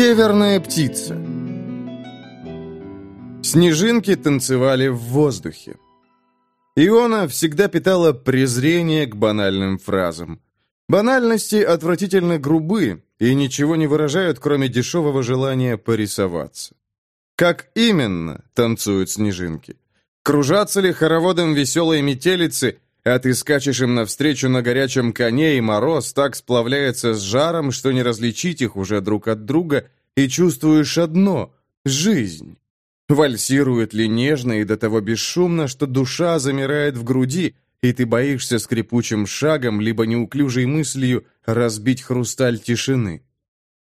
Северная птица Снежинки танцевали в воздухе. Иона всегда питала презрение к банальным фразам. Банальности отвратительно грубы и ничего не выражают, кроме дешевого желания порисоваться. Как именно танцуют снежинки? Кружатся ли хороводом веселые метелицы, а ты скачешь им навстречу на горячем коне, и мороз так сплавляется с жаром, что не различить их уже друг от друга, и чувствуешь одно — жизнь. Вальсирует ли нежно и до того бесшумно, что душа замирает в груди, и ты боишься скрипучим шагом, либо неуклюжей мыслью разбить хрусталь тишины.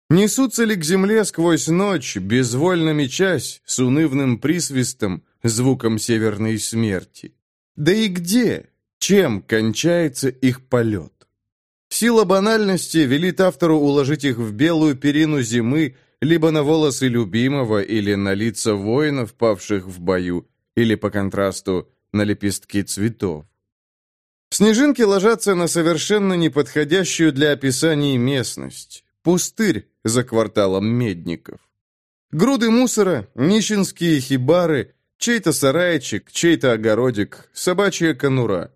Несутся ли к земле сквозь ночь, безвольно мечась, с унывным присвистом, звуком северной смерти? Да и где, чем кончается их полет? Сила банальности велит автору уложить их в белую перину зимы, либо на волосы любимого, или на лица воинов, павших в бою, или, по контрасту, на лепестки цветов. Снежинки ложатся на совершенно неподходящую для описания местность. Пустырь за кварталом Медников. Груды мусора, нищенские хибары, чей-то сарайчик, чей-то огородик, собачья конура.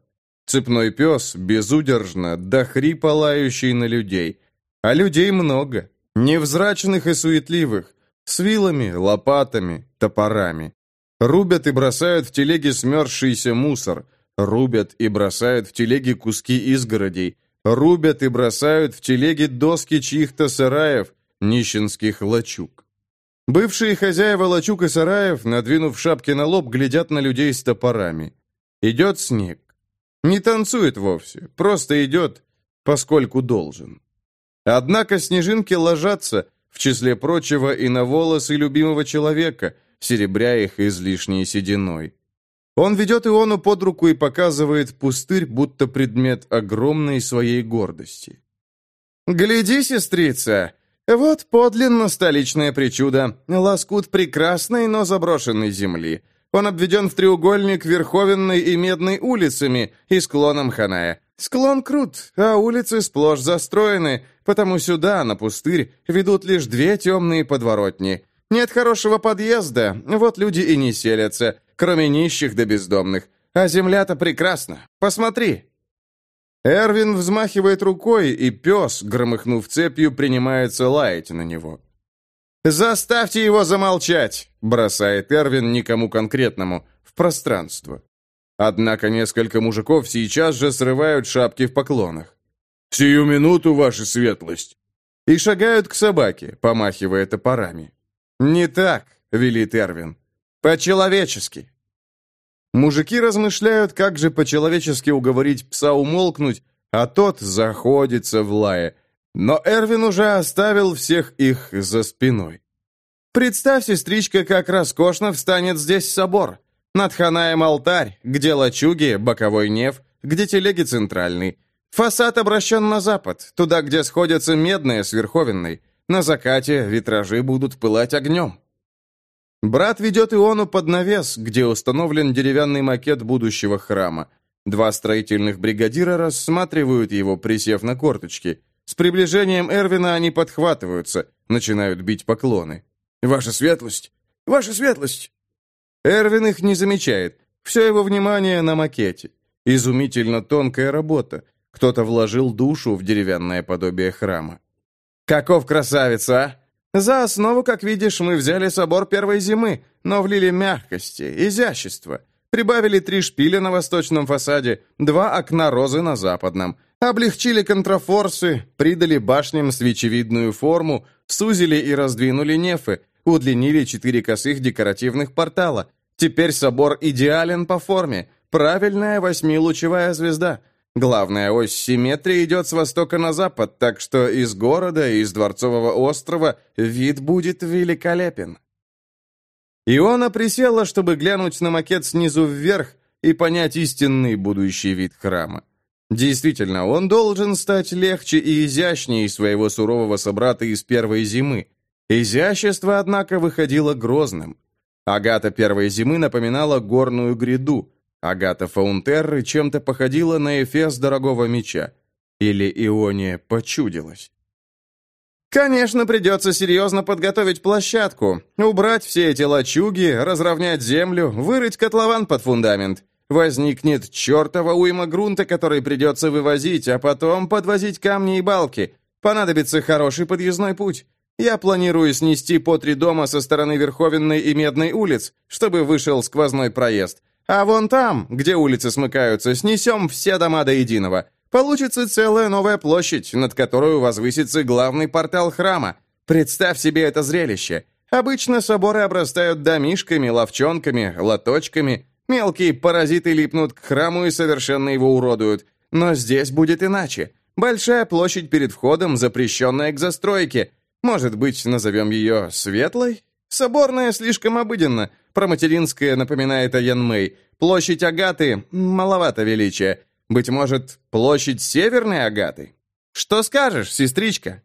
Цепной пес, безудержно, до хрипа лающий на людей. А людей много. Невзрачных и суетливых, с вилами, лопатами, топорами. Рубят и бросают в телеги смерзшийся мусор, рубят и бросают в телеги куски изгородей, рубят и бросают в телеги доски чьих-то сараев, нищенских лачуг. Бывшие хозяева лачуг и сараев, надвинув шапки на лоб, глядят на людей с топорами. Идет снег. Не танцует вовсе, просто идет, поскольку должен. Однако снежинки ложатся, в числе прочего, и на волосы любимого человека, серебря их излишней сединой. Он ведет Иону под руку и показывает пустырь, будто предмет огромной своей гордости. «Гляди, сестрица, вот подлинно столичное причудо, лоскут прекрасной, но заброшенной земли. Он обведен в треугольник Верховенной и Медной улицами и склоном Ханая. Склон крут, а улицы сплошь застроены, потому сюда, на пустырь, ведут лишь две темные подворотни. Нет хорошего подъезда, вот люди и не селятся, кроме нищих да бездомных. А земля-то прекрасна. Посмотри!» Эрвин взмахивает рукой, и пес, громыхнув цепью, принимается лаять на него. «Заставьте его замолчать!» – бросает Эрвин никому конкретному, в пространство. Однако несколько мужиков сейчас же срывают шапки в поклонах. «Сию минуту, ваша светлость!» И шагают к собаке, помахивая топорами. «Не так», — велит Эрвин. «По-человечески». Мужики размышляют, как же по-человечески уговорить пса умолкнуть, а тот заходится в лае. Но Эрвин уже оставил всех их за спиной. «Представь, сестричка, как роскошно встанет здесь собор. Над Ханаем алтарь, где лачуги, боковой неф, где телеги центральный. Фасад обращен на запад, туда, где сходятся медные с верховенной. На закате витражи будут пылать огнем. Брат ведет Иону под навес, где установлен деревянный макет будущего храма. Два строительных бригадира рассматривают его, присев на корточки. С приближением Эрвина они подхватываются, начинают бить поклоны. «Ваша светлость! Ваша светлость!» Эрвин их не замечает. Все его внимание на макете. Изумительно тонкая работа. Кто-то вложил душу в деревянное подобие храма. «Каков красавец, а! За основу, как видишь, мы взяли собор первой зимы, но влили мягкости, изящества. Прибавили три шпиля на восточном фасаде, два окна розы на западном. Облегчили контрафорсы, придали башням свечевидную форму, сузили и раздвинули нефы, удлинили четыре косых декоративных портала. Теперь собор идеален по форме, правильная восьмилучевая звезда. Главная ось симметрии идет с востока на запад, так что из города и из Дворцового острова вид будет великолепен. Иона присела, чтобы глянуть на макет снизу вверх и понять истинный будущий вид храма. Действительно, он должен стать легче и изящнее своего сурового собрата из первой зимы. Изящество, однако, выходило грозным. Агата первой зимы напоминала горную гряду. Агата Фаунтерры чем-то походила на эфес дорогого меча. Или Ионе почудилась. Конечно, придется серьезно подготовить площадку, убрать все эти лачуги, разровнять землю, вырыть котлован под фундамент. Возникнет чертова уйма грунта, который придется вывозить, а потом подвозить камни и балки. Понадобится хороший подъездной путь. Я планирую снести по три дома со стороны Верховенной и Медной улиц, чтобы вышел сквозной проезд. А вон там, где улицы смыкаются, снесем все дома до единого. Получится целая новая площадь, над которой возвысится главный портал храма. Представь себе это зрелище. Обычно соборы обрастают домишками, ловчонками, лоточками. Мелкие паразиты липнут к храму и совершенно его уродуют. Но здесь будет иначе. Большая площадь перед входом, запрещенная к застройке – может быть, назовем ее Светлой? Соборная слишком обыденно. Проматеринская напоминает о Янмэй. Площадь Агаты маловато величия. Быть может, площадь Северной Агаты? Что скажешь, сестричка?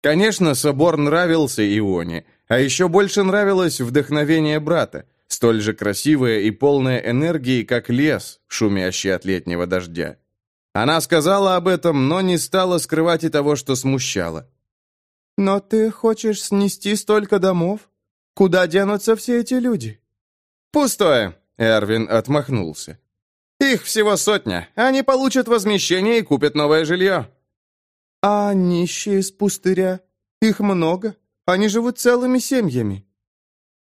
Конечно, собор нравился Ионе, а еще больше нравилось вдохновение брата, столь же красивое и полное энергии, как лес, шумящий от летнего дождя. Она сказала об этом, но не стала скрывать и того, что смущало. «Но ты хочешь снести столько домов? Куда денутся все эти люди?» «Пустое», — Эрвин отмахнулся. «Их всего сотня. Они получат возмещение и купят новое жилье». «А нищие с пустыря? Их много. Они живут целыми семьями».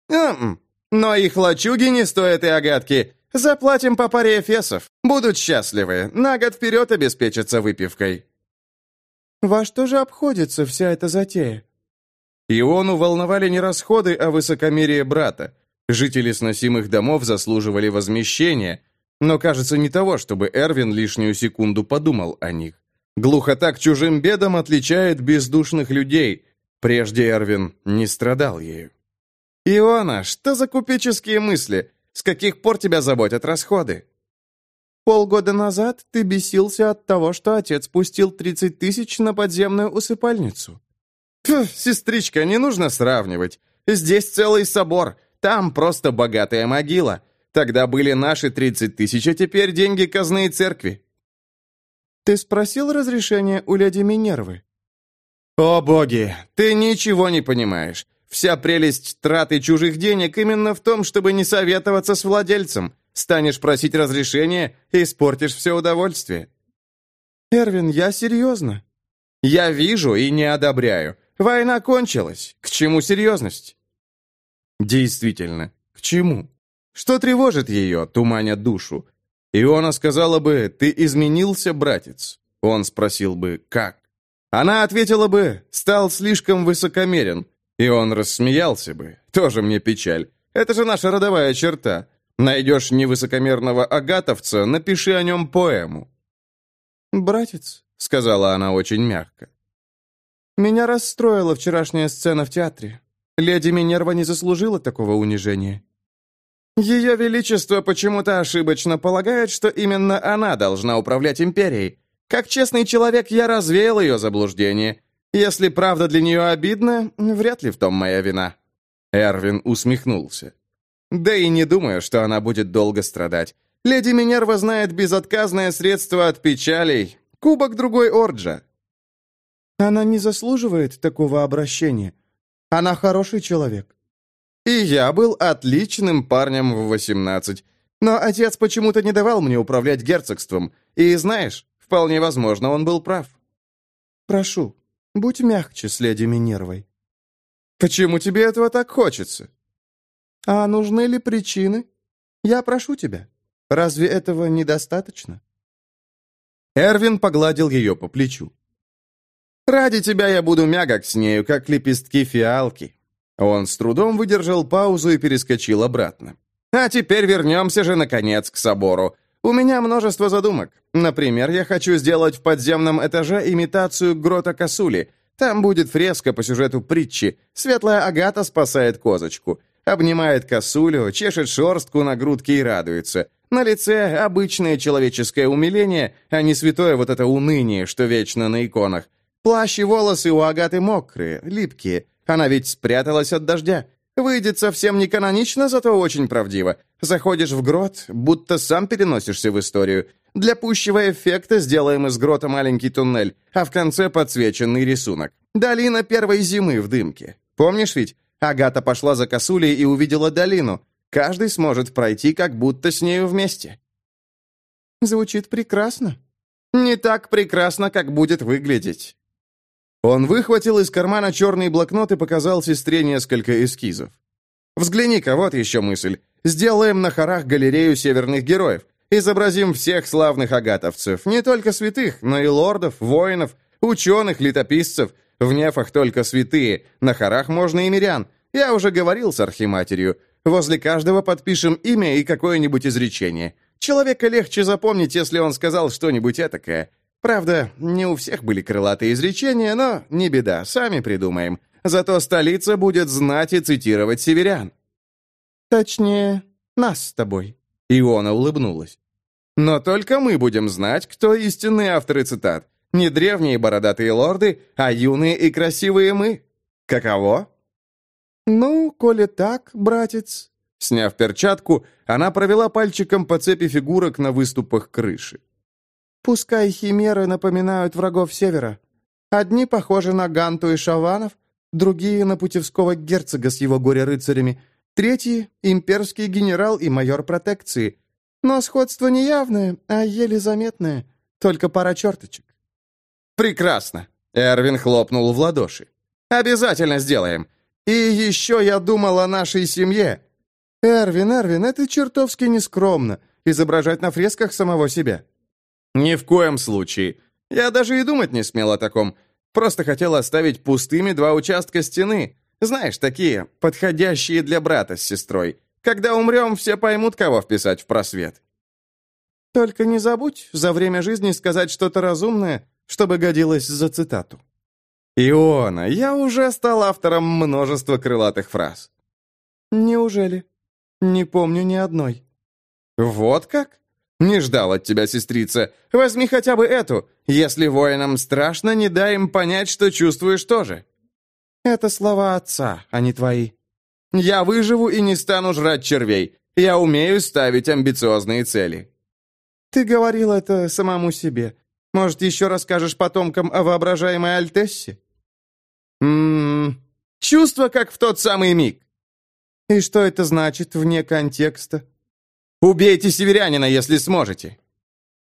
«М-м, но их лачуги не стоят и огадки. Заплатим по паре эфесов. Будут счастливы. На год вперед обеспечатся выпивкой». Во что же обходится вся эта затея?» Иону волновали не расходы, а высокомерие брата. Жители сносимых домов заслуживали возмещения, но, кажется, не того, чтобы Эрвин лишнюю секунду подумал о них. Глухота к чужим бедам отличает бездушных людей. Прежде Эрвин не страдал ею. «Иона, что за купеческие мысли? С каких пор тебя заботят расходы?» Полгода назад ты бесился от того, что отец пустил 30 тысяч на подземную усыпальницу. Фу, сестричка, не нужно сравнивать. Здесь целый собор, там просто богатая могила. Тогда были наши 30 тысяч, а теперь деньги казны и церкви. Ты спросил разрешения у леди Минервы? О боги, ты ничего не понимаешь. Вся прелесть траты чужих денег именно в том, чтобы не советоваться с владельцем. Станешь просить разрешения и испортишь все удовольствие. Эрвин, я серьезно. Я вижу и не одобряю. Война кончилась. К чему серьезность? Действительно, к чему? Что тревожит ее, туманя душу? Иона сказала бы, ты изменился, братец. Он спросил бы, как? Она ответила бы, стал слишком высокомерен. И он рассмеялся бы. Тоже мне печаль. Это же наша родовая черта. Найдешь невысокомерного агатовца, напиши о нем поэму». «Братец», — сказала она очень мягко, — «меня расстроила вчерашняя сцена в театре. Леди Минерва не заслужила такого унижения». Ее Величество почему-то ошибочно полагает, что именно она должна управлять империей. Как честный человек, я развеял ее заблуждение. Если правда для нее обидна, вряд ли в том моя вина». Эрвин усмехнулся. Да и не думаю, что она будет долго страдать. Леди Минерва знает безотказное средство от печалей. Кубок другой Орджа. Она не заслуживает такого обращения. Она хороший человек. И я был отличным парнем в 18. Но отец почему-то не давал мне управлять герцогством. И знаешь, вполне возможно, он был прав. Прошу, будь мягче с леди Минервой. Почему тебе этого так хочется? А нужны ли причины? Я прошу тебя. Разве этого недостаточно? Эрвин погладил ее по плечу. «Ради тебя я буду мягок с нею, как лепестки фиалки». Он с трудом выдержал паузу и перескочил обратно. «А теперь вернемся же, наконец, к собору. У меня множество задумок. Например, я хочу сделать в подземном этаже имитацию грота Косули. Там будет фреска по сюжету притчи. Светлая Агата спасает козочку. Обнимает косулю, чешет шорстку на грудке и радуется. На лице обычное человеческое умиление, а не святое вот это уныние, что вечно на иконах. Плащ и волосы у Агаты мокрые, липкие. Она ведь спряталась от дождя. Выйдет совсем не канонично, зато очень правдиво. Заходишь в грот, будто сам переносишься в историю. Для пущего эффекта сделаем из грота маленький туннель, а в конце подсвеченный рисунок. Долина первой зимы в дымке. Помнишь ведь? Агата пошла за косулей и увидела долину. Каждый сможет пройти, как будто с нею вместе. Звучит прекрасно. Не так прекрасно, как будет выглядеть. Он выхватил из кармана черный блокнот и показал сестре несколько эскизов. «Взгляни-ка, вот еще мысль. Сделаем на хорах галерею северных героев. Изобразим всех славных агатовцев, не только святых, но и лордов, воинов, ученых, летописцев. В нефах только святые, на хорах можно и мирян. Я уже говорил с архиматерью. Возле каждого подпишем имя и какое-нибудь изречение. Человека легче запомнить, если он сказал что-нибудь этакое. Правда, не у всех были крылатые изречения, но не беда, сами придумаем. Зато столица будет знать и цитировать северян. Точнее, нас с тобой. Иона улыбнулась. Но только мы будем знать, кто истинные авторы цитат. Не древние бородатые лорды, а юные и красивые мы. Каково? Ну, коли так, братец. Сняв перчатку, она провела пальчиком по цепи фигурок на выступах крыши. Пускай химеры напоминают врагов Севера. Одни похожи на Ганту и Шаванов, другие — на путевского герцога с его горе-рыцарями, третий — имперский генерал и майор протекции. Но сходство не явное, а еле заметное, только пара черточек. «Прекрасно!» — Эрвин хлопнул в ладоши. «Обязательно сделаем. И еще я думал о нашей семье». «Эрвин, Эрвин, это чертовски нескромно — изображать на фресках самого себя». «Ни в коем случае. Я даже и думать не смел о таком. Просто хотел оставить пустыми два участка стены. Знаешь, такие, подходящие для брата с сестрой. Когда умрем, все поймут, кого вписать в просвет». «Только не забудь за время жизни сказать что-то разумное, чтобы годилось за цитату». «Иона, я уже стал автором множества крылатых фраз». «Неужели? Не помню ни одной». «Вот как? «Не ждал от тебя, сестрица. Возьми хотя бы эту. Если воинам страшно, не дай им понять, что чувствуешь тоже». «Это слова отца, а не твои». «Я выживу и не стану жрать червей. Я умею ставить амбициозные цели». «Ты говорил это самому себе. Может, еще расскажешь потомкам о воображаемой Альтессе?» «Ммм... Чувство, как в тот самый миг». «И что это значит вне контекста?» Убейте северянина, если сможете!»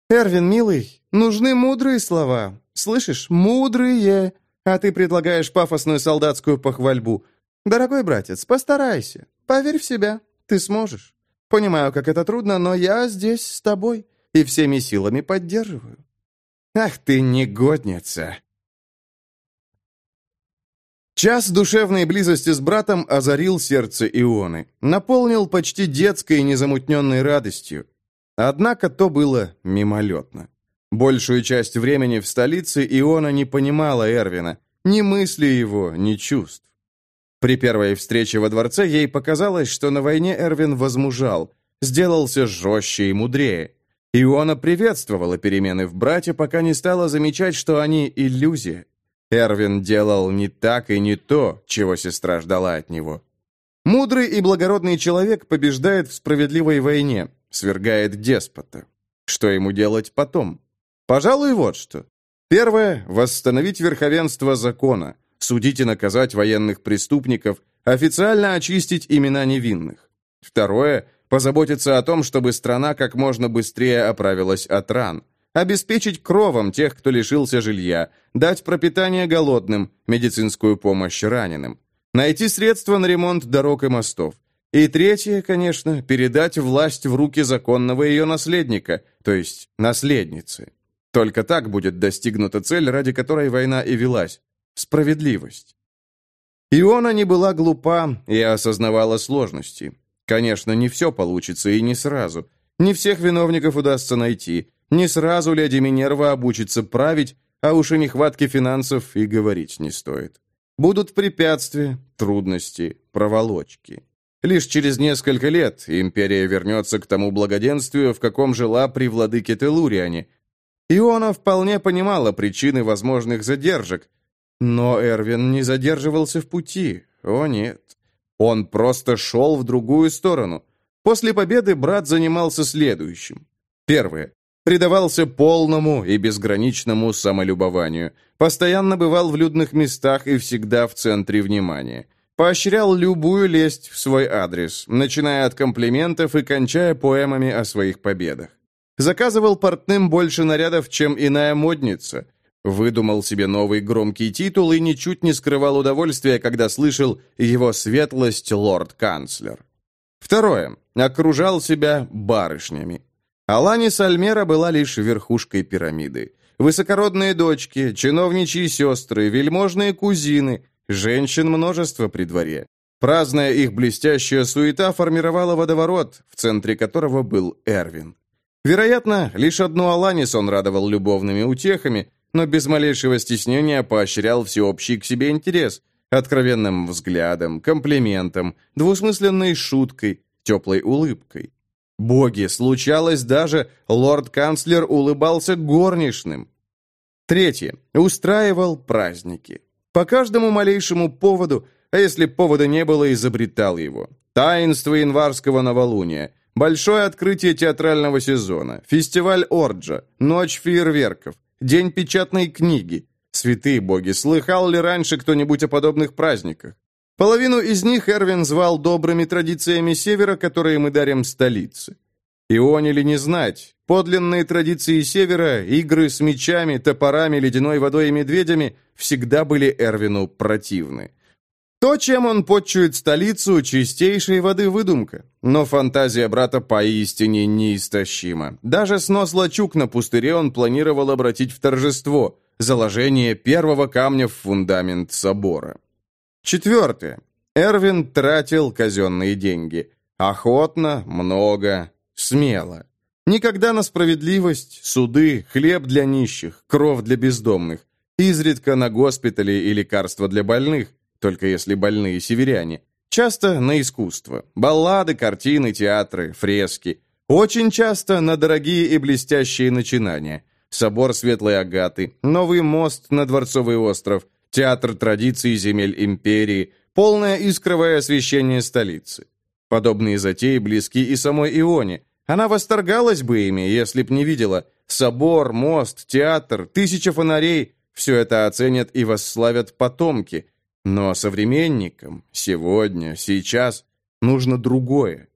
«Эрвин, милый, нужны мудрые слова. Слышишь? Мудрые. А ты предлагаешь пафосную солдатскую похвальбу. Дорогой братец, постарайся. Поверь в себя. Ты сможешь. Понимаю, как это трудно, но я здесь с тобой и всеми силами поддерживаю». «Ах ты негодница!» Час душевной близости с братом озарил сердце Ионы, наполнил почти детской незамутненной радостью. Однако то было мимолетно. Большую часть времени в столице Иона не понимала Эрвина, ни мысли его, ни чувств. При первой встрече во дворце ей показалось, что на войне Эрвин возмужал, сделался жестче и мудрее. Иона приветствовала перемены в брате, пока не стала замечать, что они иллюзия. Эрвин делал не так и не то, чего сестра ждала от него. Мудрый и благородный человек побеждает в справедливой войне, свергает деспота. Что ему делать потом? Пожалуй, вот что. Первое – восстановить верховенство закона, судить и наказать военных преступников, официально очистить имена невинных. Второе – позаботиться о том, чтобы страна как можно быстрее оправилась от ран – обеспечить кровом тех, кто лишился жилья, дать пропитание голодным, медицинскую помощь раненым, найти средства на ремонт дорог и мостов. И третье, конечно, передать власть в руки законного ее наследника, то есть наследницы. Только так будет достигнута цель, ради которой война и велась – справедливость. Иона не была глупа и осознавала сложности. Конечно, не все получится и не сразу. Не всех виновников удастся найти, не сразу леди Минерва обучится править, а уж о нехватке финансов и говорить не стоит. Будут препятствия, трудности, проволочки. Лишь через несколько лет империя вернется к тому благоденствию, в каком жила при владыке Телуриане. Иона вполне понимала причины возможных задержек, но Эрвин не задерживался в пути. О нет. Он просто шел в другую сторону. После победы брат занимался следующим. Первое. Предавался полному и безграничному самолюбованию, постоянно бывал в людных местах и всегда в центре внимания, поощрял любую лесть в свой адрес, начиная от комплиментов и кончая поэмами о своих победах. Заказывал портным больше нарядов, чем иная модница. Выдумал себе новый громкий титул и ничуть не скрывал удовольствия, когда слышал его светлость лорд-канцлер. Второе. Окружал себя барышнями. Аланис Альмера была лишь верхушкой пирамиды. Высокородные дочки, чиновничьи сестры, вельможные кузины, женщин множество при дворе. Праздная их блестящая суета формировала водоворот, в центре которого был Эрвин. Вероятно, лишь одну Аланис он радовал любовными утехами, но без малейшего стеснения поощрял всеобщий к себе интерес, откровенным взглядом, комплиментом, двусмысленной шуткой, теплой улыбкой. Боги, случалось даже, лорд-канцлер улыбался горничным. Третье. Устраивал праздники. По каждому малейшему поводу, а если повода не было, изобретал его. Таинство январского новолуния, Большое открытие театрального сезона, фестиваль Орджа, ночь фейерверков, день печатной книги. Святые боги, слыхал ли раньше кто-нибудь о подобных праздниках? Половину из них Эрвин звал добрыми традициями Севера, которые мы дарим столице. Ионе ли не знать, подлинные традиции Севера, игры с мечами, топорами, ледяной водой и медведями всегда были Эрвину противны. То, чем он подчует столицу, чистейшей воды выдумка. Но фантазия брата поистине неистощима. Даже снос лачуг на пустыре он планировал обратить в торжество, заложение первого камня в фундамент собора. Четвертое. Эрвин тратил казенные деньги. Охотно, много, смело. Никогда на справедливость, суды, хлеб для нищих, кровь для бездомных. Изредка на госпитали и лекарства для больных только если больные северяне. Часто на искусство. Баллады, картины, театры, фрески. Очень часто на дорогие и блестящие начинания. Собор Светлой Агаты, новый мост на Дворцовый остров, театр традиций земель империи, полное искровое освещение столицы. Подобные затеи близки и самой Ионе. Она восторгалась бы ими, если б не видела. Собор, мост, театр, тысяча фонарей – все это оценят и восславят потомки – но современникам сегодня, сейчас нужно другое.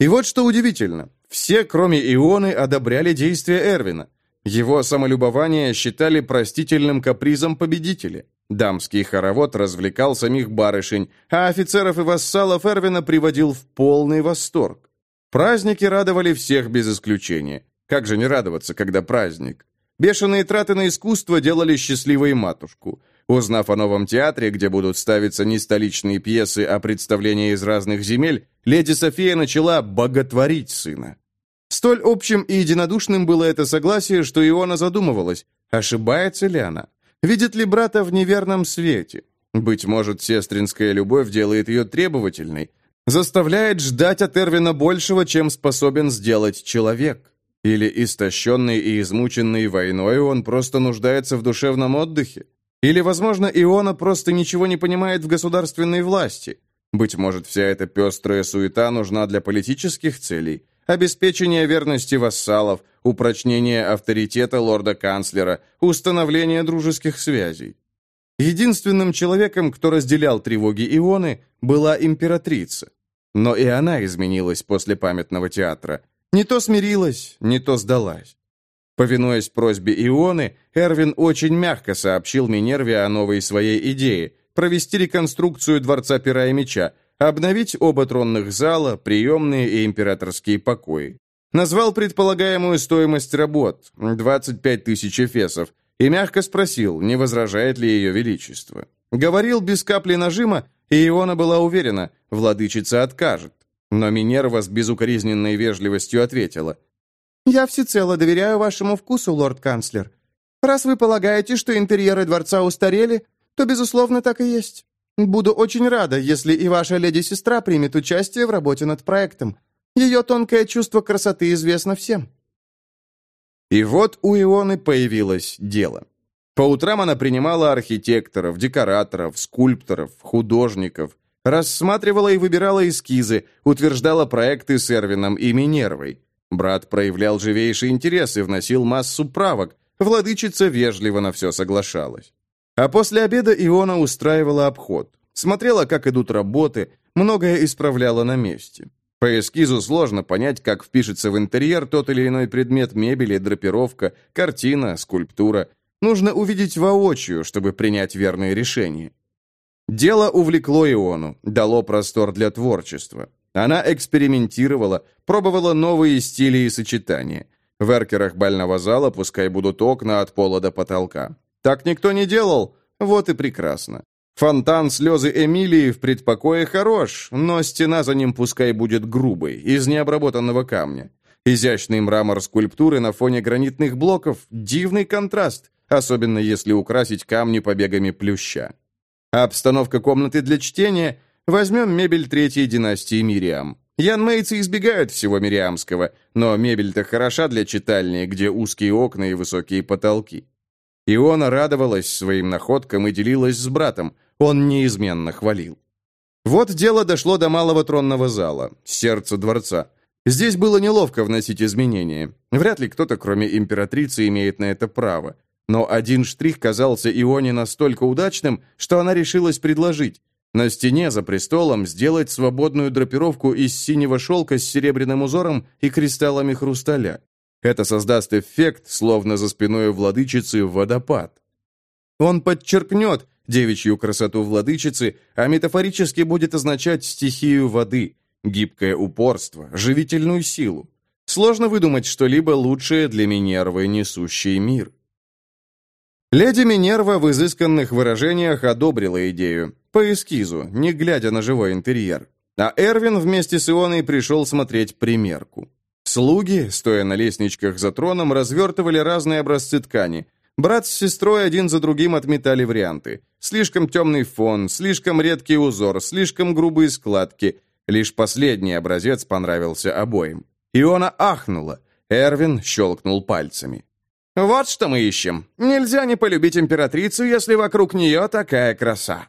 И вот что удивительно. Все, кроме Ионы, одобряли действия Эрвина. Его самолюбование считали простительным капризом победителя. Дамский хоровод развлекал самих барышень, а офицеров и вассалов Эрвина приводил в полный восторг. Праздники радовали всех без исключения. Как же не радоваться, когда праздник? Бешеные траты на искусство делали счастливой матушку. Узнав о новом театре, где будут ставиться не столичные пьесы, а представления из разных земель, леди София начала боготворить сына. Столь общим и единодушным было это согласие, что Иона задумывалась, ошибается ли она, видит ли брата в неверном свете. Быть может, сестринская любовь делает ее требовательной, заставляет ждать от Эрвина большего, чем способен сделать человек. Или истощенный и измученный войной он просто нуждается в душевном отдыхе. Или, возможно, Иона просто ничего не понимает в государственной власти. Быть может, вся эта пестрая суета нужна для политических целей, обеспечения верности вассалов, упрочнения авторитета лорда-канцлера, установления дружеских связей. Единственным человеком, кто разделял тревоги Ионы, была императрица. Но и она изменилась после памятного театра. Не то смирилась, не то сдалась. Повинуясь просьбе Ионы, Эрвин очень мягко сообщил Минерве о новой своей идее – провести реконструкцию Дворца Пера и Меча, обновить оба тронных зала, приемные и императорские покои. Назвал предполагаемую стоимость работ – 25 тысяч эфесов, и мягко спросил, не возражает ли ее величество. Говорил без капли нажима, и Иона была уверена, владычица откажет. Но Минерва с безукоризненной вежливостью ответила – «Я всецело доверяю вашему вкусу, лорд-канцлер. Раз вы полагаете, что интерьеры дворца устарели, то, безусловно, так и есть. Буду очень рада, если и ваша леди-сестра примет участие в работе над проектом. Ее тонкое чувство красоты известно всем». И вот у Ионы появилось дело. По утрам она принимала архитекторов, декораторов, скульпторов, художников, рассматривала и выбирала эскизы, утверждала проекты с Эрвином и Минервой. Брат проявлял живейший интерес и вносил массу правок. Владычица вежливо на все соглашалась. А после обеда Иона устраивала обход. Смотрела, как идут работы, многое исправляла на месте. По эскизу сложно понять, как впишется в интерьер тот или иной предмет мебели, драпировка, картина, скульптура. Нужно увидеть воочию, чтобы принять верные решения. Дело увлекло Иону, дало простор для творчества. Она экспериментировала, пробовала новые стили и сочетания. В эркерах бального зала пускай будут окна от пола до потолка. Так никто не делал? Вот и прекрасно. Фонтан слезы Эмилии в предпокое хорош, но стена за ним пускай будет грубой, из необработанного камня. Изящный мрамор скульптуры на фоне гранитных блоков – дивный контраст, особенно если украсить камни побегами плюща. Обстановка комнаты для чтения – возьмем мебель третьей династии Мириам. Янмейцы избегают всего мириамского, но мебель-то хороша для читальни, где узкие окна и высокие потолки. Иона радовалась своим находкам и делилась с братом. Он неизменно хвалил. Вот дело дошло до малого тронного зала, сердца дворца. Здесь было неловко вносить изменения. Вряд ли кто-то, кроме императрицы, имеет на это право. Но один штрих казался Ионе настолько удачным, что она решилась предложить. На стене за престолом сделать свободную драпировку из синего шелка с серебряным узором и кристаллами хрусталя. Это создаст эффект, словно за спиной владычицы водопад. Он подчеркнет девичью красоту владычицы, а метафорически будет означать стихию воды, гибкое упорство, живительную силу. Сложно выдумать что-либо лучшее для Минервы, несущей мир. Леди Минерва в изысканных выражениях одобрила идею, по эскизу, не глядя на живой интерьер. А Эрвин вместе с Ионой пришел смотреть примерку. Слуги, стоя на лестничках за троном, развертывали разные образцы ткани. Брат с сестрой один за другим отметали варианты. Слишком темный фон, слишком редкий узор, слишком грубые складки. Лишь последний образец понравился обоим. Иона ахнула. Эрвин щелкнул пальцами. «Вот что мы ищем. Нельзя не полюбить императрицу, если вокруг нее такая краса».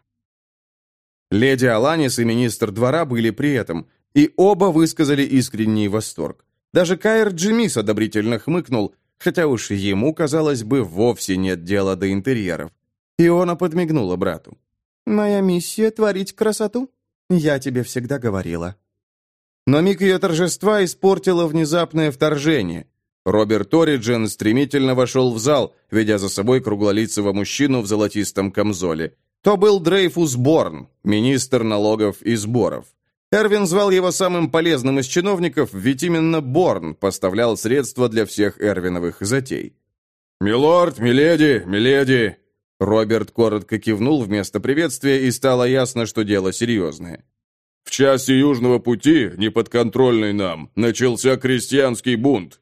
Леди Аланис и министр двора были при этом, и оба высказали искренний восторг. Даже Кайр Джимис одобрительно хмыкнул, хотя уж ему, казалось бы, вовсе нет дела до интерьеров. Иона подмигнула брату. «Моя миссия — творить красоту. Я тебе всегда говорила». Но миг ее торжества испортило внезапное вторжение. Роберт Ориджин стремительно вошел в зал, ведя за собой круглолицего мужчину в золотистом камзоле. То был Дрейфус Борн, министр налогов и сборов. Эрвин звал его самым полезным из чиновников, ведь именно Борн поставлял средства для всех Эрвиновых затей. «Милорд, миледи, миледи!» Роберт коротко кивнул вместо приветствия, и стало ясно, что дело серьезное. «В часе Южного пути, неподконтрольный нам, начался крестьянский бунт».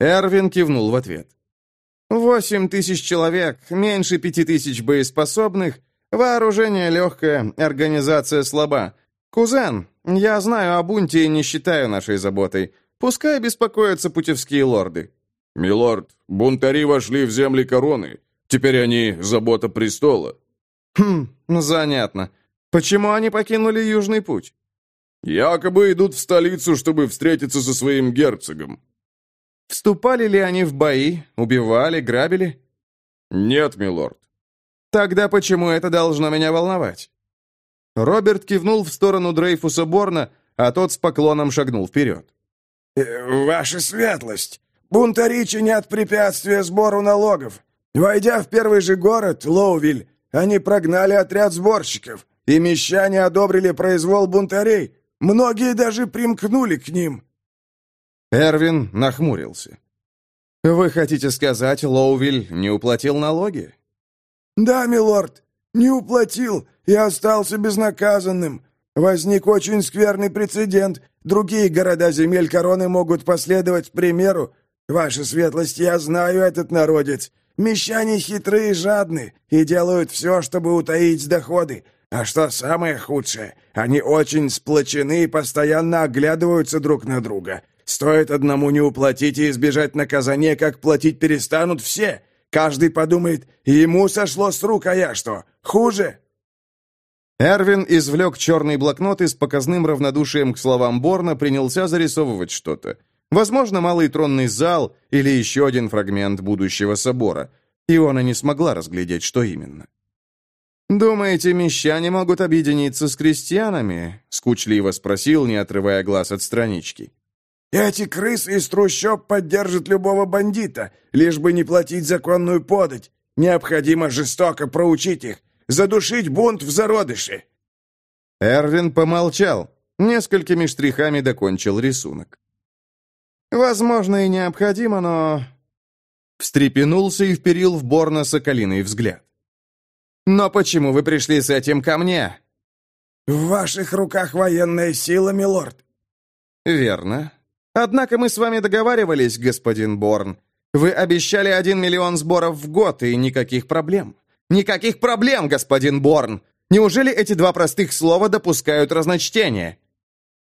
Эрвин кивнул в ответ. «Восемь тысяч человек, меньше пяти тысяч боеспособных, вооружение легкое, организация слаба. «Кузен, я знаю о бунте и не считаю нашей заботой. Пускай беспокоятся путевские лорды». «Милорд, бунтари вошли в земли короны. Теперь они забота престола». «Хм, занятно. Почему они покинули Южный путь?» «Якобы идут в столицу, чтобы встретиться со своим герцогом». «Вступали ли они в бои? Убивали, грабили?» «Нет, милорд». «Тогда почему это должно меня волновать?» Роберт кивнул в сторону Дрейфуса Борна, а тот с поклоном шагнул вперед. «Э, «Ваша светлость, бунтари чинят препятствия сбору налогов. Войдя в первый же город, Лоувиль, они прогнали отряд сборщиков, и мещане одобрили произвол бунтарей. Многие даже примкнули к ним». Эрвин нахмурился. «Вы хотите сказать, Лоувиль не уплатил налоги?» «Да, милорд, не уплатил и остался безнаказанным. Возник очень скверный прецедент. Другие города земель короны могут последовать примеру. Ваша светлость, я знаю этот народец. Мещане хитрые и жадны и делают все, чтобы утаить доходы. А что самое худшее, они очень сплочены и постоянно оглядываются друг на друга. Стоит одному не уплатить и избежать наказания, как платить перестанут все. Каждый подумает, ему сошло с рук, а я что, хуже? Эрвин извлек черный блокнот и с показным равнодушием к словам Борна принялся зарисовывать что-то. Возможно, малый тронный зал или еще один фрагмент будущего собора. Иона не смогла разглядеть, что именно. «Думаете, мещане могут объединиться с крестьянами?» — скучливо спросил, не отрывая глаз от странички. «Эти крысы из трущоб поддержат любого бандита, лишь бы не платить законную подать. Необходимо жестоко проучить их, задушить бунт в зародыше». Эрвин помолчал, несколькими штрихами докончил рисунок. «Возможно, и необходимо, но...» Встрепенулся и вперил в Борна соколиный взгляд. «Но почему вы пришли с этим ко мне?» «В ваших руках военная сила, милорд». «Верно. Однако мы с вами договаривались, господин Борн. Вы обещали один миллион сборов в год и никаких проблем. Никаких проблем, господин Борн! Неужели эти два простых слова допускают разночтение?»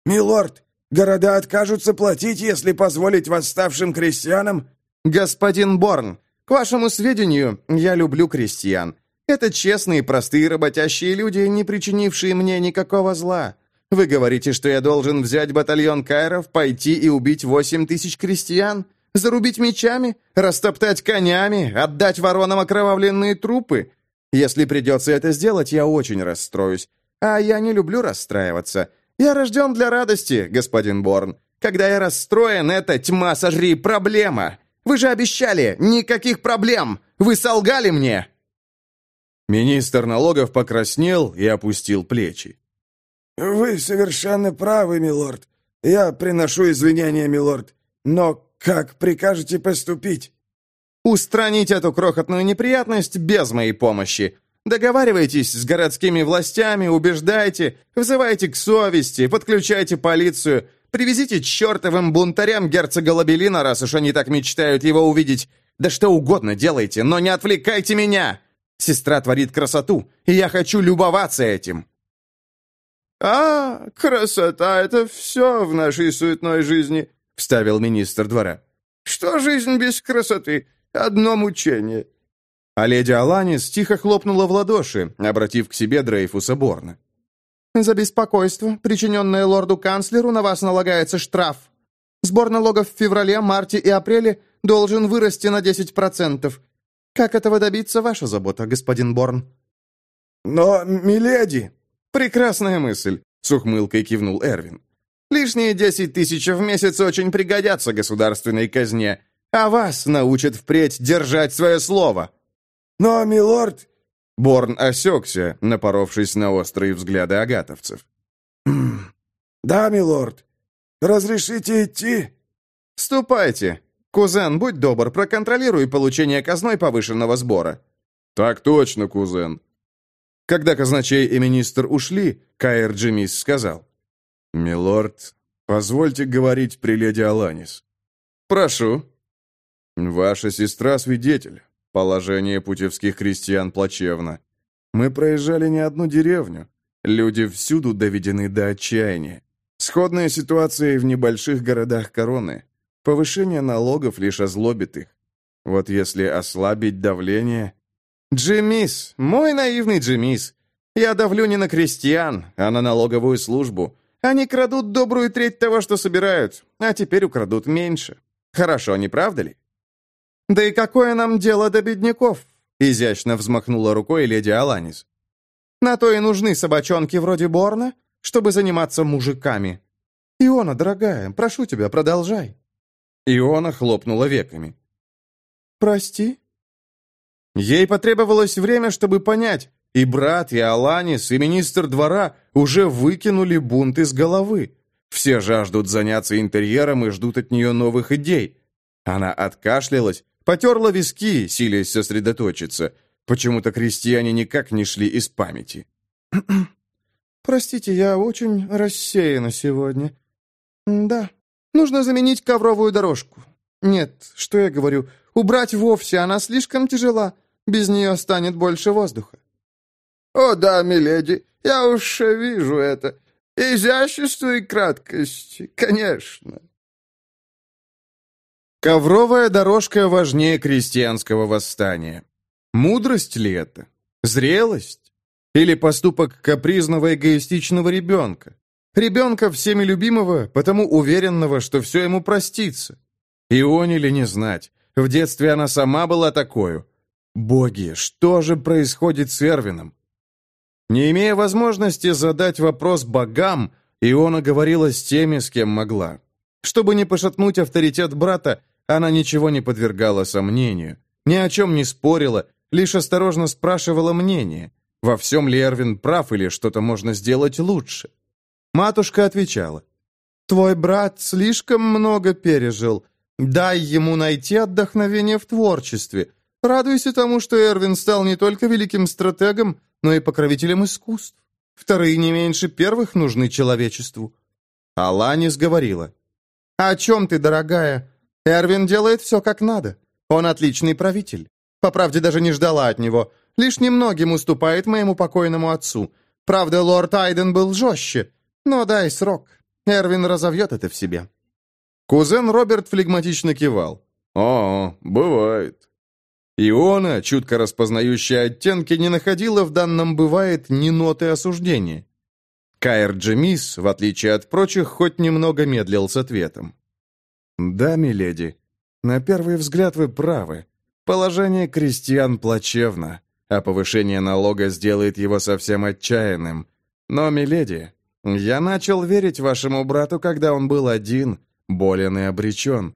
«Милорд, города откажутся платить, если позволить восставшим крестьянам...» «Господин Борн, к вашему сведению, я люблю крестьян. Это честные, простые, работящие люди, не причинившие мне никакого зла. Вы говорите, что я должен взять батальон кайров, пойти и убить восемь тысяч крестьян? Зарубить мечами? Растоптать конями? Отдать воронам окровавленные трупы? Если придется это сделать, я очень расстроюсь. А я не люблю расстраиваться. Я рожден для радости, господин Борн. Когда я расстроен, это тьма сожри проблема. Вы же обещали, никаких проблем. Вы солгали мне. Министр налогов покраснел и опустил плечи. «Вы совершенно правы, милорд. Я приношу извинения, милорд. Но как прикажете поступить?» «Устранить эту крохотную неприятность без моей помощи. Договаривайтесь с городскими властями, убеждайте, вызывайте к совести, подключайте полицию, привезите чертовым бунтарям герцога Лабелина, раз уж они так мечтают его увидеть. Да что угодно делайте, но не отвлекайте меня!» Сестра творит красоту, и я хочу любоваться этим». «А, красота — это все в нашей суетной жизни», — вставил министр двора. «Что жизнь без красоты? Одно мучение». А леди Аланис тихо хлопнула в ладоши, обратив к себе Дрейфуса Борна. «За беспокойство, причиненное лорду-канцлеру, на вас налагается штраф. Сбор налогов в феврале, марте и апреле должен вырасти на 10%. Как этого добиться, ваша забота, господин Борн?» «Но, миледи...» «Прекрасная мысль», — с ухмылкой кивнул Эрвин. «Лишние десять тысяч в месяц очень пригодятся государственной казне, а вас научат впредь держать свое слово». «Но, милорд...» Борн осекся, напоровшись на острые взгляды агатовцев. «Да, милорд. Разрешите идти?» «Ступайте. «Кузен, будь добр, проконтролируй получение казной повышенного сбора». «Так точно, кузен». Когда казначей и министр ушли, Каэр Джимис сказал. «Милорд, позвольте говорить при леди Аланис». «Прошу». «Ваша сестра свидетель. Положение путевских крестьян плачевно. Мы проезжали не одну деревню. Люди всюду доведены до отчаяния. Сходная ситуация и в небольших городах короны. Повышение налогов лишь озлобит их. Вот если ослабить давление... Джимис, мой наивный Джимис. Я давлю не на крестьян, а на налоговую службу. Они крадут добрую треть того, что собирают, а теперь украдут меньше. Хорошо, не правда ли? Да и какое нам дело до бедняков? Изящно взмахнула рукой леди Аланис. На то и нужны собачонки вроде Борна, чтобы заниматься мужиками. Иона, дорогая, прошу тебя, продолжай. Иона хлопнула веками. «Прости?» Ей потребовалось время, чтобы понять, и брат, и Аланис, и министр двора уже выкинули бунт из головы. Все жаждут заняться интерьером и ждут от нее новых идей. Она откашлялась, потерла виски, силясь сосредоточиться. Почему-то крестьяне никак не шли из памяти. «Простите, я очень рассеяна сегодня. Да, Нужно заменить ковровую дорожку. Нет, что я говорю, убрать вовсе, она слишком тяжела. Без нее станет больше воздуха. О да, миледи, я уж вижу это. Изящество и краткость, конечно. Ковровая дорожка важнее крестьянского восстания. Мудрость ли это? Зрелость? Или поступок капризного эгоистичного ребенка? Ребенка всеми любимого, потому уверенного, что все ему простится. Ионе ли не знать, в детстве она сама была такой. Боги, что же происходит с Эрвином? Не имея возможности задать вопрос богам, Иона говорила с теми, с кем могла. Чтобы не пошатнуть авторитет брата, она ничего не подвергала сомнению, ни о чем не спорила, лишь осторожно спрашивала мнение, во всем ли Эрвин прав или что-то можно сделать лучше. Матушка отвечала, «Твой брат слишком много пережил. Дай ему найти отдохновение в творчестве. Радуйся тому, что Эрвин стал не только великим стратегом, но и покровителем искусств. Вторые не меньше первых нужны человечеству». Аланис говорила, «О чем ты, дорогая? Эрвин делает все как надо. Он отличный правитель. По правде, даже не ждала от него. Лишь немногим уступает моему покойному отцу. Правда, лорд Айден был жестче. Но дай срок. Эрвин разовьет это в себе». Кузен Роберт флегматично кивал. «О, бывает». Иона, чутко распознающая оттенки, не находила в данном «бывает» ни ноты осуждения. Каэр Джемис, в отличие от прочих, хоть немного медлил с ответом. «Да, миледи, на первый взгляд вы правы. Положение крестьян плачевно, а повышение налога сделает его совсем отчаянным. Но, миледи, я начал верить вашему брату, когда он был один, болен и обречен.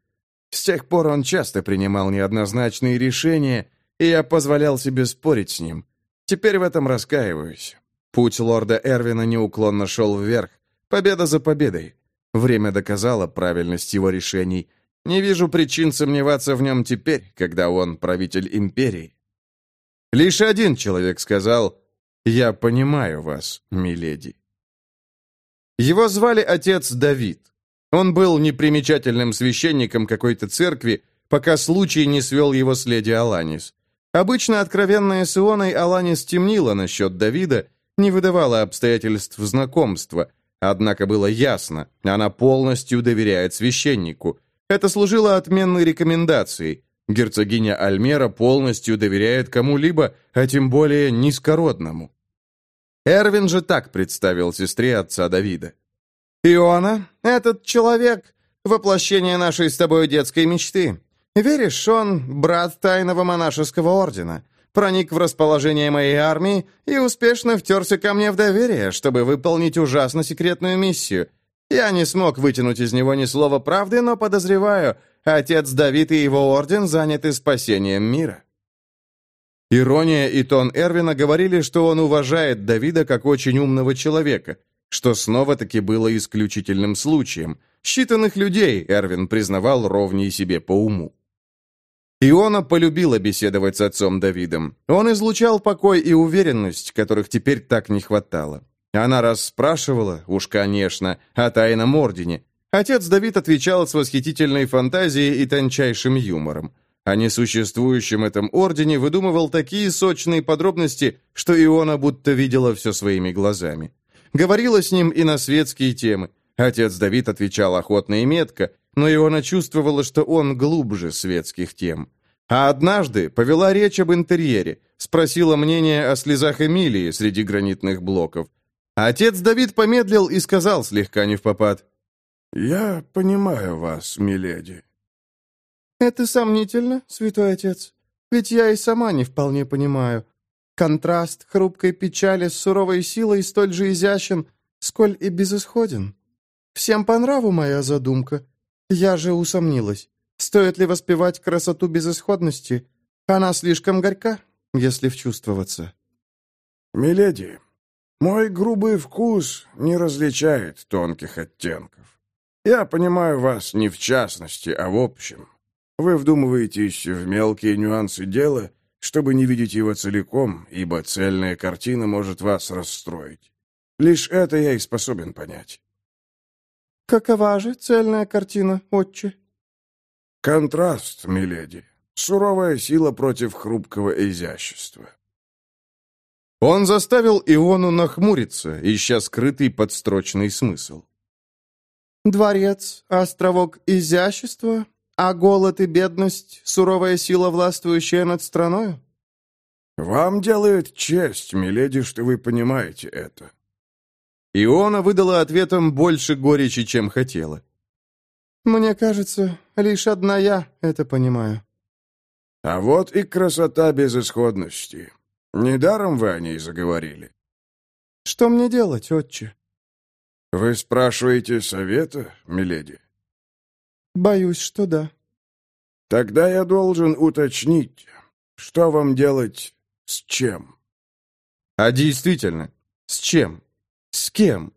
С тех пор он часто принимал неоднозначные решения, и я позволял себе спорить с ним. Теперь в этом раскаиваюсь. Путь лорда Эрвина неуклонно шел вверх, победа за победой. Время доказало правильность его решений – не вижу причин сомневаться в нем теперь, когда он правитель империи. Лишь один человек сказал «Я понимаю вас, миледи». Его звали отец Давид. Он был непримечательным священником какой-то церкви, пока случай не свел его с леди Аланис. Обычно откровенная с Ионой Аланис темнила насчет Давида, не выдавала обстоятельств знакомства, однако было ясно, она полностью доверяет священнику – это служило отменной рекомендацией. Герцогиня Альмера полностью доверяет кому-либо, а тем более низкородному. Эрвин же так представил сестре отца Давида. «Иона, этот человек — воплощение нашей с тобой детской мечты. Веришь, он — брат тайного монашеского ордена, проник в расположение моей армии и успешно втерся ко мне в доверие, чтобы выполнить ужасно секретную миссию — я не смог вытянуть из него ни слова правды, но подозреваю, отец Давид и его орден заняты спасением мира». Ирония и тон Эрвина говорили, что он уважает Давида как очень умного человека, что снова-таки было исключительным случаем. Считанных людей Эрвин признавал ровней себе по уму. Иона полюбила беседовать с отцом Давидом. Он излучал покой и уверенность, которых теперь так не хватало. Она расспрашивала, уж конечно, о тайном ордене. Отец Давид отвечал с восхитительной фантазией и тончайшим юмором. О несуществующем этом ордене выдумывал такие сочные подробности, что Иона будто видела все своими глазами. Говорила с ним и на светские темы. Отец Давид отвечал охотно и метко, но Иона чувствовала, что он глубже светских тем. А однажды повела речь об интерьере, спросила мнение о слезах Эмилии среди гранитных блоков, Отец Давид помедлил и сказал слегка не в попад. «Я понимаю вас, миледи». «Это сомнительно, святой отец, ведь я и сама не вполне понимаю. Контраст хрупкой печали с суровой силой столь же изящен, сколь и безысходен. Всем по нраву моя задумка. Я же усомнилась, стоит ли воспевать красоту безысходности. Она слишком горька, если вчувствоваться». «Миледи, мой грубый вкус не различает тонких оттенков. Я понимаю вас не в частности, а в общем. Вы вдумываетесь в мелкие нюансы дела, чтобы не видеть его целиком, ибо цельная картина может вас расстроить. Лишь это я и способен понять. Какова же цельная картина, отче? Контраст, миледи. Суровая сила против хрупкого изящества. Он заставил Иону нахмуриться, ища скрытый подстрочный смысл. «Дворец, островок изящества, а голод и бедность — суровая сила, властвующая над страною?» «Вам делает честь, миледи, что вы понимаете это». Иона выдала ответом больше горечи, чем хотела. «Мне кажется, лишь одна я это понимаю». «А вот и красота безысходности. Недаром вы о ней заговорили». «Что мне делать, отче?» «Вы спрашиваете совета, миледи?» «Боюсь, что да». «Тогда я должен уточнить, что вам делать с чем?» «А действительно, с чем? С кем?»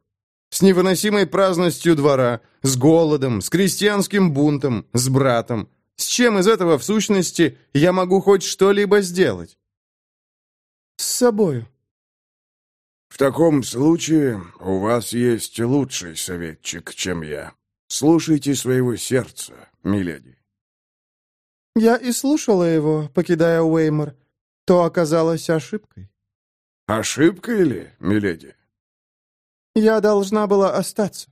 С невыносимой праздностью двора, с голодом, с крестьянским бунтом, с братом. С чем из этого, в сущности, я могу хоть что-либо сделать? С собою. В таком случае у вас есть лучший советчик, чем я. Слушайте своего сердца, миледи. Я и слушала его, покидая Уэймор. То оказалось ошибкой. Ошибкой ли, миледи? Я должна была остаться.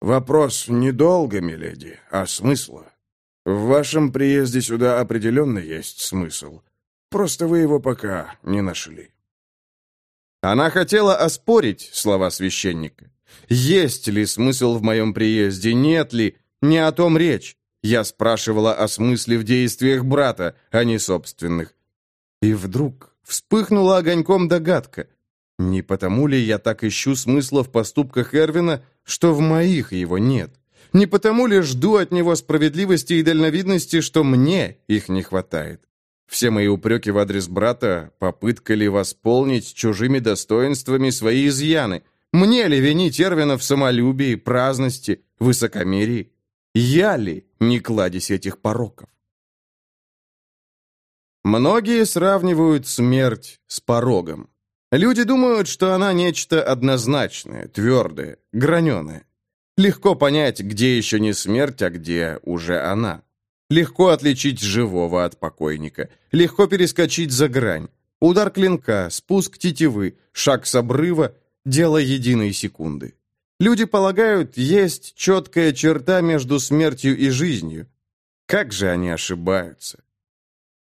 Вопрос недолго, миледи, а смысла. В вашем приезде сюда определенно есть смысл. Просто вы его пока не нашли. Она хотела оспорить слова священника. Есть ли смысл в моем приезде, нет ли, не о том речь. Я спрашивала о смысле в действиях брата, а не собственных. И вдруг вспыхнула огоньком догадка. Не потому ли я так ищу смысла в поступках Эрвина, что в моих его нет? Не потому ли жду от него справедливости и дальновидности, что мне их не хватает? Все мои упреки в адрес брата — попытка ли восполнить чужими достоинствами свои изъяны? Мне ли винить Эрвина в самолюбии, праздности, высокомерии? Я ли не кладезь этих пороков? Многие сравнивают смерть с порогом. Люди думают, что она нечто однозначное, твердое, граненое. Легко понять, где еще не смерть, а где уже она. Легко отличить живого от покойника. Легко перескочить за грань. Удар клинка, спуск тетивы, шаг с обрыва – дело единой секунды. Люди полагают, есть четкая черта между смертью и жизнью. Как же они ошибаются.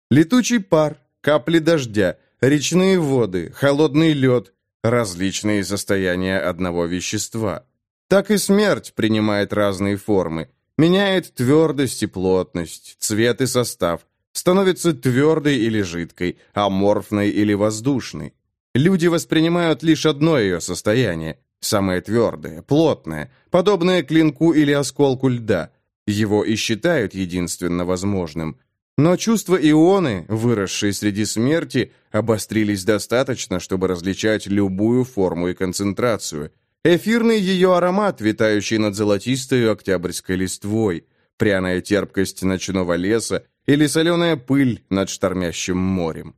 Летучий пар, капли дождя, речные воды, холодный лед, различные состояния одного вещества. Так и смерть принимает разные формы, меняет твердость и плотность, цвет и состав, становится твердой или жидкой, аморфной или воздушной. Люди воспринимают лишь одно ее состояние, самое твердое, плотное, подобное клинку или осколку льда. Его и считают единственно возможным – но чувства Ионы, выросшие среди смерти, обострились достаточно, чтобы различать любую форму и концентрацию. Эфирный ее аромат, витающий над золотистой октябрьской листвой, пряная терпкость ночного леса или соленая пыль над штормящим морем.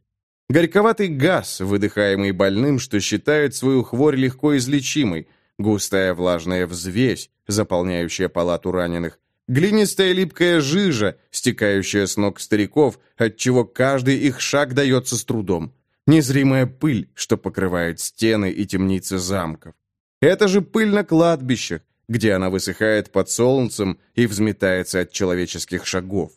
Горьковатый газ, выдыхаемый больным, что считает свою хворь легко излечимой, густая влажная взвесь, заполняющая палату раненых, Глинистая липкая жижа, стекающая с ног стариков, отчего каждый их шаг дается с трудом. Незримая пыль, что покрывает стены и темницы замков. Это же пыль на кладбищах, где она высыхает под солнцем и взметается от человеческих шагов.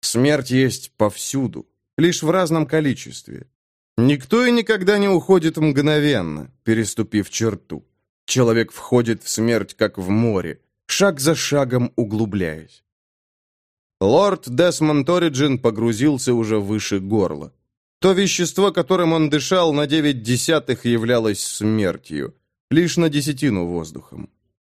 Смерть есть повсюду, лишь в разном количестве. Никто и никогда не уходит мгновенно, переступив черту. Человек входит в смерть, как в море, шаг за шагом углубляясь. Лорд Десмонд Ориджин погрузился уже выше горла. То вещество, которым он дышал, на девять десятых являлось смертью, лишь на десятину воздухом.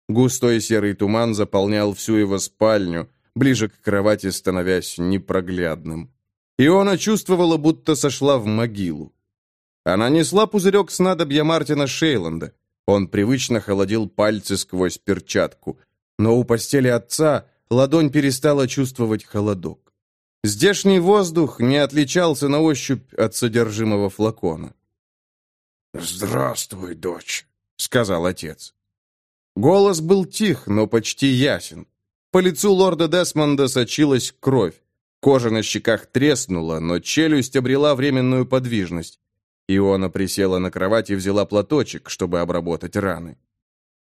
Густой серый туман заполнял всю его спальню, ближе к кровати становясь непроглядным. Иона чувствовала, будто сошла в могилу. Она несла пузырек снадобья Мартина Шейланда. Он привычно холодил пальцы сквозь перчатку но у постели отца ладонь перестала чувствовать холодок. Здешний воздух не отличался на ощупь от содержимого флакона. «Здравствуй, дочь», — сказал отец. Голос был тих, но почти ясен. По лицу лорда Десмонда сочилась кровь. Кожа на щеках треснула, но челюсть обрела временную подвижность. Иона присела на кровать и взяла платочек, чтобы обработать раны.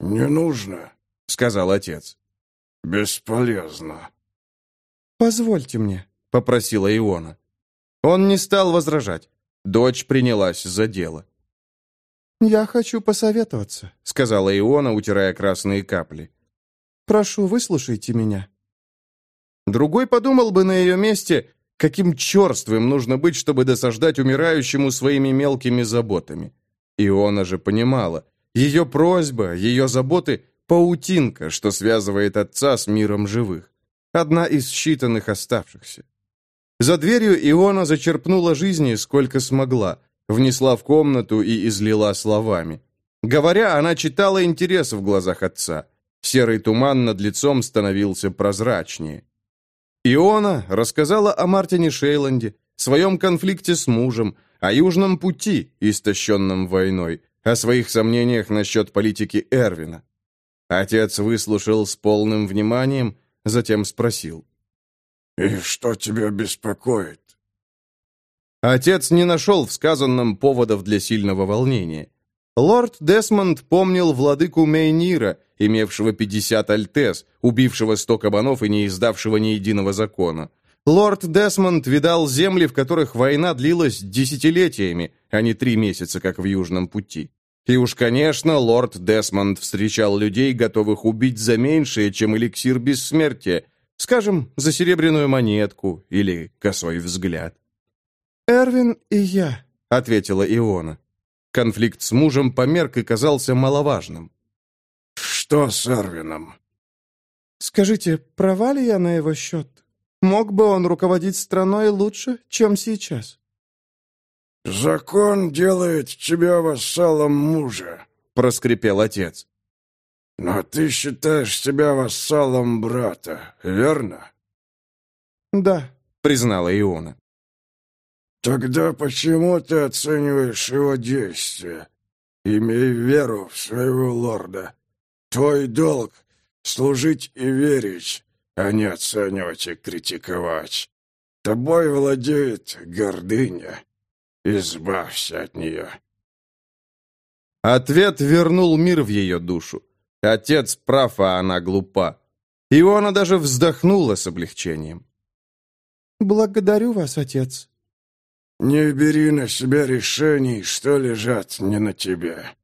«Не нужно», — сказал отец. «Бесполезно». «Позвольте мне», — попросила Иона. Он не стал возражать. Дочь принялась за дело. «Я хочу посоветоваться», — сказала Иона, утирая красные капли. «Прошу, выслушайте меня». Другой подумал бы на ее месте, каким черствым нужно быть, чтобы досаждать умирающему своими мелкими заботами. Иона же понимала, ее просьба, ее заботы — паутинка, что связывает отца с миром живых. Одна из считанных оставшихся. За дверью Иона зачерпнула жизни, сколько смогла, внесла в комнату и излила словами. Говоря, она читала интерес в глазах отца. Серый туман над лицом становился прозрачнее. Иона рассказала о Мартине Шейланде, своем конфликте с мужем, о Южном пути, истощенном войной, о своих сомнениях насчет политики Эрвина. Отец выслушал с полным вниманием, затем спросил. «И что тебя беспокоит?» Отец не нашел в сказанном поводов для сильного волнения. Лорд Десмонд помнил владыку Мейнира, имевшего 50 альтес, убившего 100 кабанов и не издавшего ни единого закона. Лорд Десмонд видал земли, в которых война длилась десятилетиями, а не три месяца, как в Южном пути. И уж, конечно, лорд Десмонд встречал людей, готовых убить за меньшее, чем эликсир бессмертия, скажем, за серебряную монетку или косой взгляд. «Эрвин и я», — ответила Иона. Конфликт с мужем померк и казался маловажным. «Что с Эрвином?» «Скажите, права ли я на его счет? Мог бы он руководить страной лучше, чем сейчас?» «Закон делает тебя вассалом мужа», — проскрипел отец. «Но ты считаешь себя вассалом брата, верно?» «Да», — признала Иона. Тогда почему ты оцениваешь его действия? Имей веру в своего лорда. Твой долг — служить и верить, а не оценивать и критиковать. Тобой владеет гордыня. Избавься от нее. Ответ вернул мир в ее душу. Отец прав, а она глупа. Иона даже вздохнула с облегчением. «Благодарю вас, отец», не бери на себя решений, что лежат не на тебе.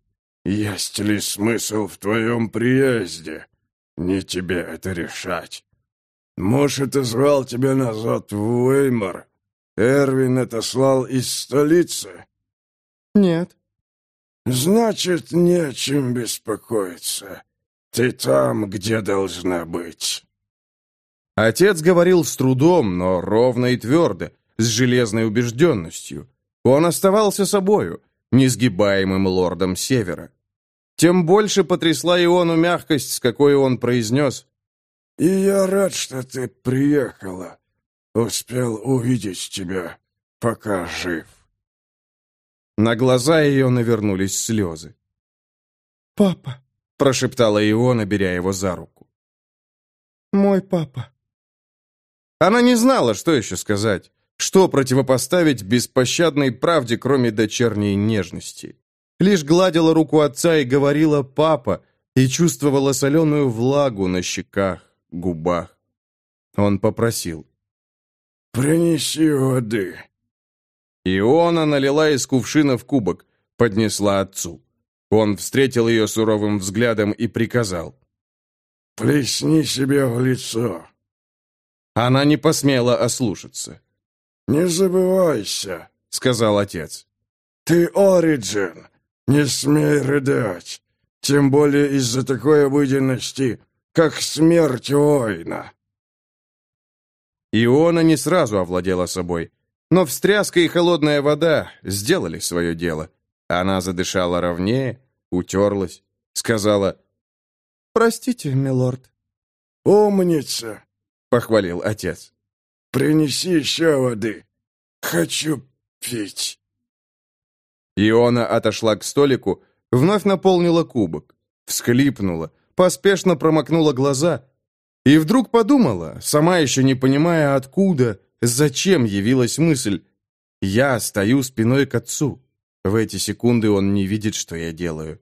Есть ли смысл в твоем приезде? Не тебе это решать. Муж отозвал тебя назад в Уэймор. Эрвин отослал из столицы? Нет. Значит, не о чем беспокоиться. Ты там, где должна быть. Отец говорил с трудом, но ровно и твердо, с железной убежденностью. Он оставался собою, несгибаемым лордом Севера. Тем больше потрясла Иону мягкость, с какой он произнес. «И я рад, что ты приехала. Успел увидеть тебя, пока жив». На глаза ее навернулись слезы. «Папа», — прошептала Иона, беря его за руку. «Мой папа». Она не знала, что еще сказать. Что противопоставить беспощадной правде, кроме дочерней нежности? Лишь гладила руку отца и говорила «папа», и чувствовала соленую влагу на щеках, губах. Он попросил. «Принеси воды». Иона налила из кувшина в кубок, поднесла отцу. Он встретил ее суровым взглядом и приказал. «Плесни себе в лицо». Она не посмела ослушаться. «Не забывайся», — сказал отец. «Ты Ориджин, не смей рыдать, тем более из-за такой обыденности, как смерть воина». Иона не сразу овладела собой, но встряска и холодная вода сделали свое дело. Она задышала ровнее, утерлась, сказала «Простите, милорд». «Умница», — похвалил отец. Принеси еще воды. Хочу пить». Иона отошла к столику, вновь наполнила кубок, всхлипнула, поспешно промокнула глаза и вдруг подумала, сама еще не понимая откуда, зачем явилась мысль «Я стою спиной к отцу». В эти секунды он не видит, что я делаю.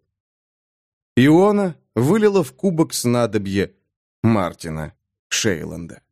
Иона вылила в кубок снадобье Мартина Шейланда.